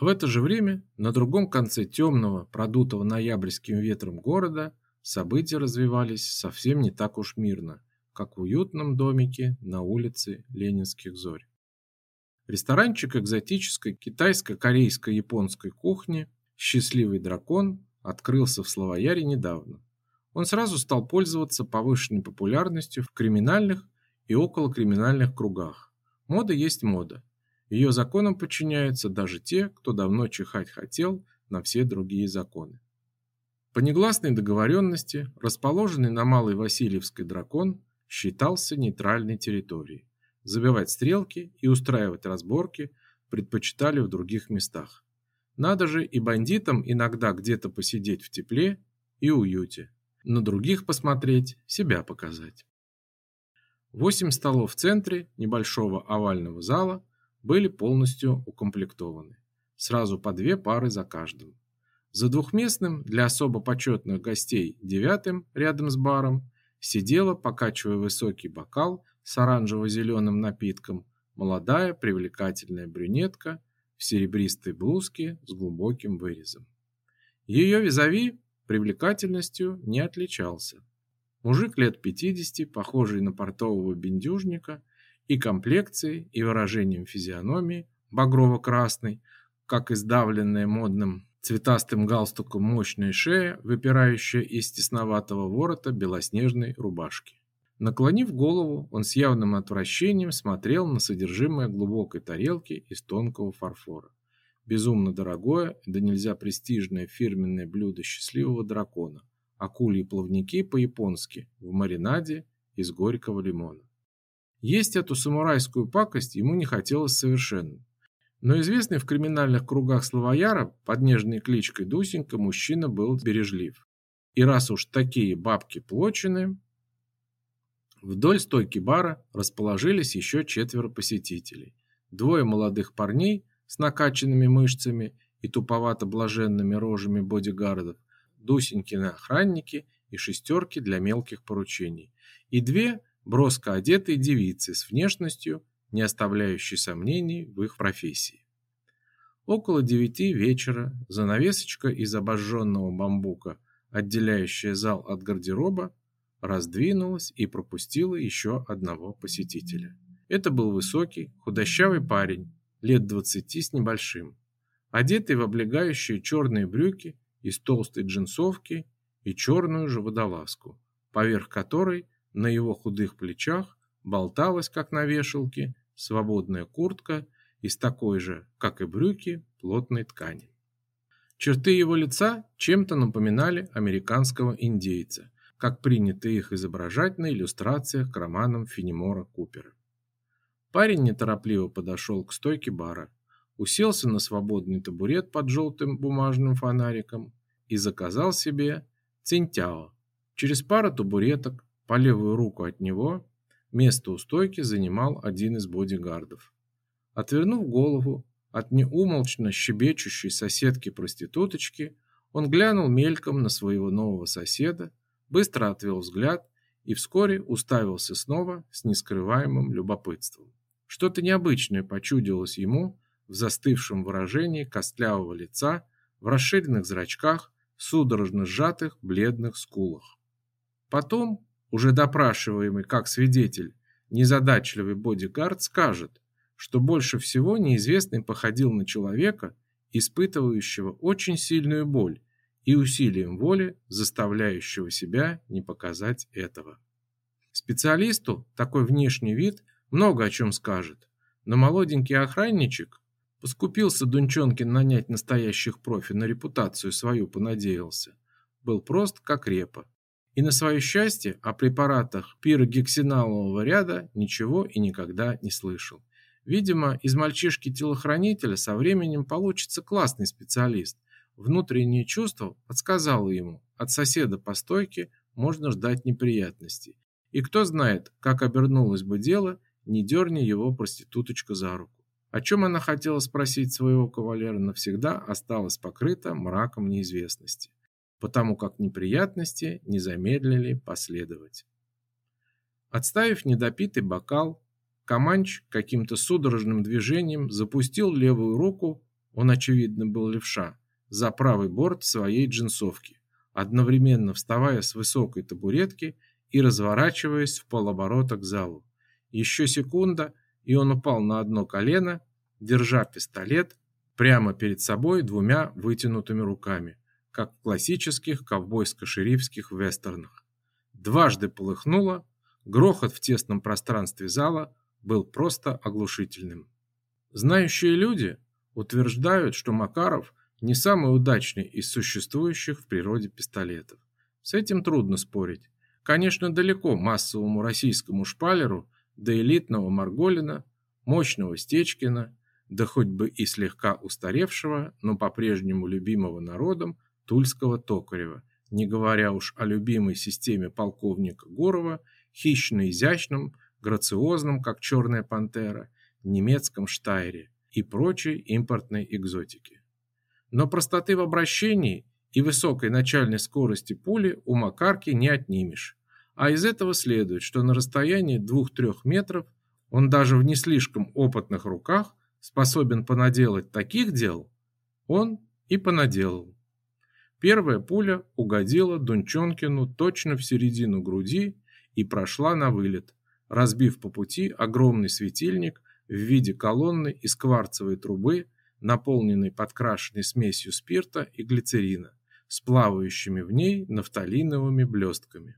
В это же время на другом конце темного, продутого ноябрьским ветром города события развивались совсем не так уж мирно, как в уютном домике на улице Ленинских зорь. Ресторанчик экзотической китайско-корейско-японской кухни «Счастливый дракон» открылся в Славояре недавно. Он сразу стал пользоваться повышенной популярностью в криминальных и околокриминальных кругах. Мода есть мода. Ее законам подчиняются даже те, кто давно чихать хотел на все другие законы. По негласной договоренности, расположенный на Малой Васильевской дракон считался нейтральной территорией. Забивать стрелки и устраивать разборки предпочитали в других местах. Надо же и бандитам иногда где-то посидеть в тепле и уюте, на других посмотреть, себя показать. Восемь столов в центре небольшого овального зала были полностью укомплектованы. Сразу по две пары за каждым. За двухместным для особо почетных гостей девятым рядом с баром сидела, покачивая высокий бокал с оранжево-зеленым напитком, молодая привлекательная брюнетка в серебристой блузке с глубоким вырезом. Ее визави привлекательностью не отличался. Мужик лет 50, похожий на портового бендюжника, и комплекцией, и выражением физиономии, багрово-красной, как издавленная модным цветастым галстуком мощная шея, выпирающая из тесноватого ворота белоснежной рубашки. Наклонив голову, он с явным отвращением смотрел на содержимое глубокой тарелки из тонкого фарфора. Безумно дорогое, да нельзя престижное фирменное блюдо счастливого дракона. Акульи плавники по-японски в маринаде из горького лимона. Есть эту самурайскую пакость ему не хотелось совершенно. Но известный в криминальных кругах Славояра под нежной кличкой Дусенька мужчина был бережлив. И раз уж такие бабки плочены, вдоль стойки бара расположились еще четверо посетителей. Двое молодых парней с накачанными мышцами и туповато-блаженными рожами бодигардов, Дусенькины охранники и шестерки для мелких поручений. И две броско одетые девицы с внешностью, не оставляющей сомнений в их профессии. Около девяти вечера занавесочка из обожженного бамбука, отделяющая зал от гардероба, раздвинулась и пропустила еще одного посетителя. Это был высокий, худощавый парень, лет двадцати с небольшим, одетый в облегающие черные брюки из толстой джинсовки и черную же водолазку, поверх которой на его худых плечах болталась, как на вешалке, свободная куртка из такой же, как и брюки, плотной ткани. Черты его лица чем-то напоминали американского индейца, как принято их изображать на иллюстрациях к романам Фенемора Купера. Парень неторопливо подошел к стойке бара, уселся на свободный табурет под желтым бумажным фонариком и заказал себе цинтяо. Через пару табуреток по левую руку от него место у стойки занимал один из бодигардов. Отвернув голову от неумолчно щебечущей соседки-проституточки, он глянул мельком на своего нового соседа, быстро отвел взгляд и вскоре уставился снова с нескрываемым любопытством. Что-то необычное почудилось ему в застывшем выражении костлявого лица, в расширенных зрачках, судорожно сжатых бледных скулах. Потом уже допрашиваемый как свидетель, незадачливый бодигард скажет, что больше всего неизвестный походил на человека, испытывающего очень сильную боль и усилием воли заставляющего себя не показать этого. Специалисту такой внешний вид много о чем скажет, но молоденький охранничек поскупился Дунчонкин нанять настоящих профи на репутацию свою понадеялся, был прост как репа и на свое счастье о препаратах пирогексиналового ряда ничего и никогда не слышал. Видимо, из мальчишки-телохранителя со временем получится классный специалист. Внутреннее чувство подсказало ему, от соседа по стойке можно ждать неприятностей. И кто знает, как обернулось бы дело, не дерни его проституточка за руку. О чем она хотела спросить своего кавалера, навсегда осталось покрыто мраком неизвестности потому как неприятности не замедлили последовать. Отставив недопитый бокал, Каманч каким-то судорожным движением запустил левую руку он очевидно был левша, за правый борт своей джинсовки, одновременно вставая с высокой табуретки и разворачиваясь в полоборота к залу. Еще секунда, и он упал на одно колено, держа пистолет прямо перед собой двумя вытянутыми руками, как в классических ковбойско-шерифских вестернах. Дважды полыхнуло, грохот в тесном пространстве зала был просто оглушительным. Знающие люди утверждают, что Макаров не самый удачный из существующих в природе пистолетов. С этим трудно спорить. Конечно, далеко массовому российскому шпалеру до элитного Марголина, мощного Стечкина, да хоть бы и слегка устаревшего, но по-прежнему любимого народом Тульского Токарева, не говоря уж о любимой системе полковника Гурова, хищно-изящном, грациозном, как черная пантера, немецком Штайре и прочей импортной экзотики. Но простоты в обращении и высокой начальной скорости пули у Макарки не отнимешь. А из этого следует, что на расстоянии 2-3 метров он даже в не слишком опытных руках способен понаделать таких дел, он и понаделал. Первая пуля угодила Дунчонкину точно в середину груди и прошла на вылет, разбив по пути огромный светильник в виде колонны из кварцевой трубы, наполненной подкрашенной смесью спирта и глицерина, с плавающими в ней нафталиновыми блестками.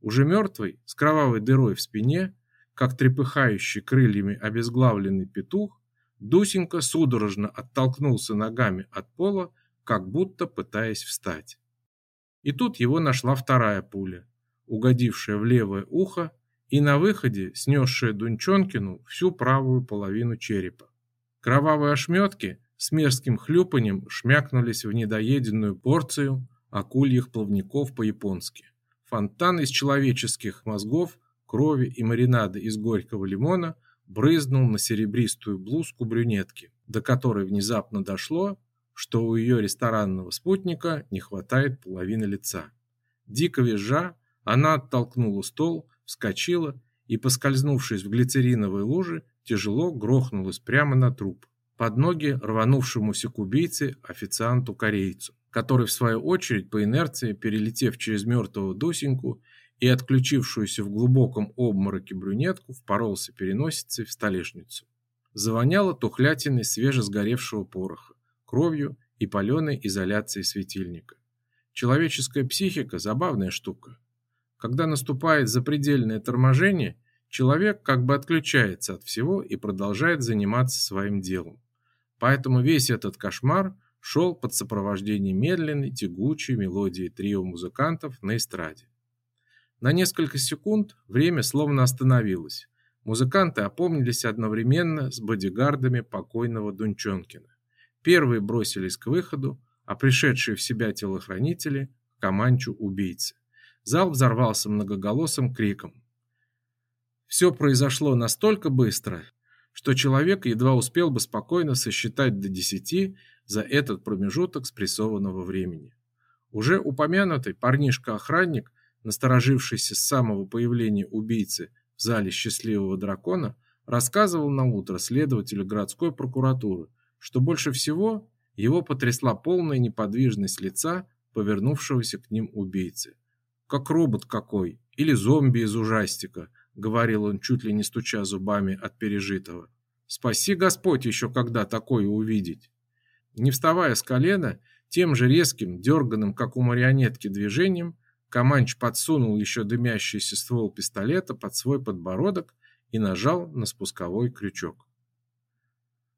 Уже мертвый, с кровавой дырой в спине, как трепыхающий крыльями обезглавленный петух, Дусенька судорожно оттолкнулся ногами от пола как будто пытаясь встать. И тут его нашла вторая пуля, угодившая в левое ухо и на выходе снесшая Дунчонкину всю правую половину черепа. Кровавые ошметки с мерзким хлюпанием шмякнулись в недоеденную порцию акульих плавников по-японски. Фонтан из человеческих мозгов, крови и маринада из горького лимона брызнул на серебристую блузку брюнетки, до которой внезапно дошло, что у ее ресторанного спутника не хватает половины лица. Дико визжа, она оттолкнула стол, вскочила и, поскользнувшись в глицериновой луже, тяжело грохнулась прямо на труп, под ноги рванувшемуся к убийце официанту-корейцу, который, в свою очередь, по инерции, перелетев через мертвого Дусеньку и отключившуюся в глубоком обмороке брюнетку, впоролся переносицей в столешницу. Завоняло тухлятиной свежесгоревшего пороха кровью и паленой изоляцией светильника. Человеческая психика – забавная штука. Когда наступает запредельное торможение, человек как бы отключается от всего и продолжает заниматься своим делом. Поэтому весь этот кошмар шел под сопровождением медленной, тягучей мелодии трио музыкантов на эстраде. На несколько секунд время словно остановилось. Музыканты опомнились одновременно с бодигардами покойного Дунчонкина. Первые бросились к выходу, а пришедшие в себя телохранители – к Каманчу убийцы. Зал взорвался многоголосым криком. Все произошло настолько быстро, что человек едва успел бы спокойно сосчитать до десяти за этот промежуток спрессованного времени. Уже упомянутый парнишка-охранник, насторожившийся с самого появления убийцы в зале счастливого дракона, рассказывал на утро следователю городской прокуратуры, что больше всего его потрясла полная неподвижность лица повернувшегося к ним убийцы. «Как робот какой! Или зомби из ужастика!» — говорил он, чуть ли не стуча зубами от пережитого. «Спаси Господь еще когда такое увидеть!» Не вставая с колена, тем же резким, дерганым, как у марионетки, движением, Каманч подсунул еще дымящийся ствол пистолета под свой подбородок и нажал на спусковой крючок.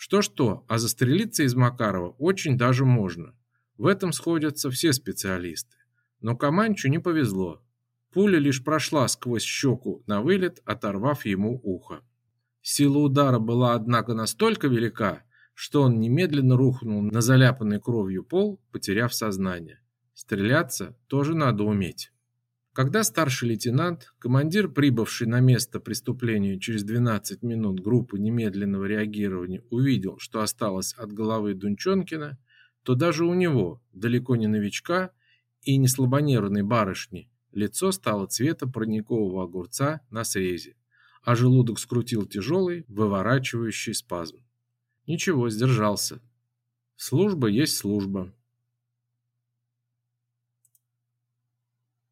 Что-что, а застрелиться из Макарова очень даже можно. В этом сходятся все специалисты. Но Каманчу не повезло. Пуля лишь прошла сквозь щеку на вылет, оторвав ему ухо. Сила удара была, однако, настолько велика, что он немедленно рухнул на заляпанный кровью пол, потеряв сознание. Стреляться тоже надо уметь. Когда старший лейтенант, командир, прибывший на место преступления через 12 минут группы немедленного реагирования, увидел, что осталось от головы Дунчонкина, то даже у него, далеко не новичка и не слабонервной барышни, лицо стало цвета парникового огурца на срезе, а желудок скрутил тяжелый, выворачивающий спазм. Ничего, сдержался. Служба есть служба.